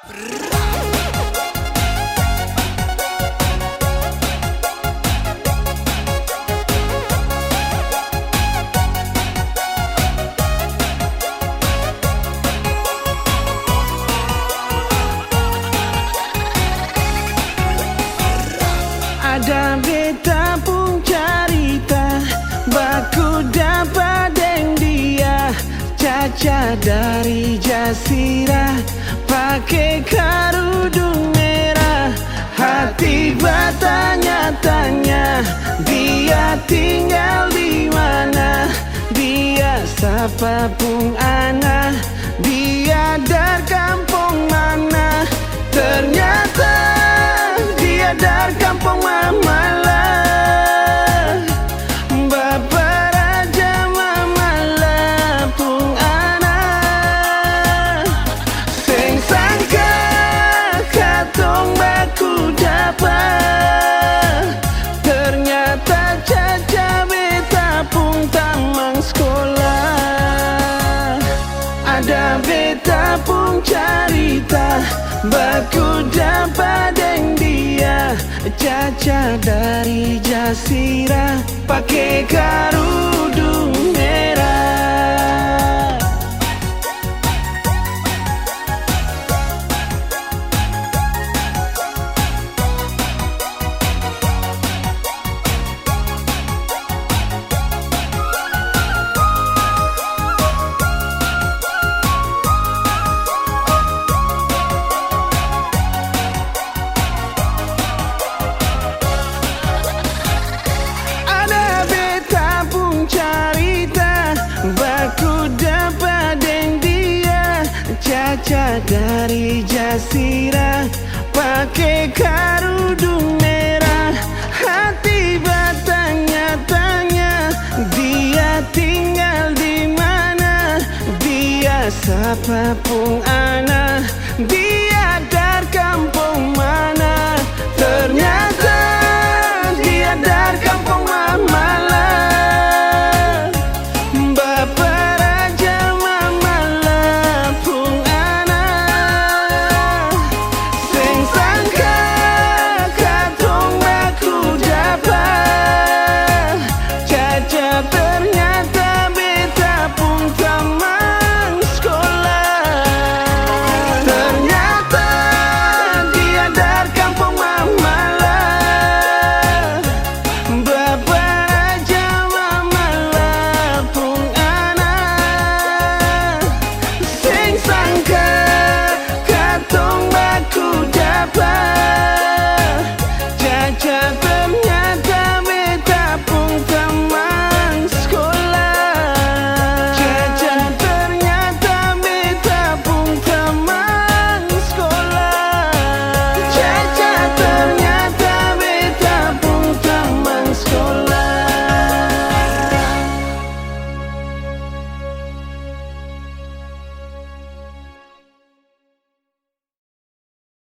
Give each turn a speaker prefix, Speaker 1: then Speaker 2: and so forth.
Speaker 1: Ada beta pun cerita Baku dapat deng dia. Caca dari Jasira Pakai kerudung merah. Hati bertanya-tanya Dia tinggal di mana? Dia siapa pun anak Dia dari kampung Ada beta pun cerita Baku dapat deng dia. Caca dari Jasira Pakai kerudung Dari Jasira Pakai kerudung merah. Hati bertanya-tanya Dia tinggal di mana? Dia siapa pun anak Dia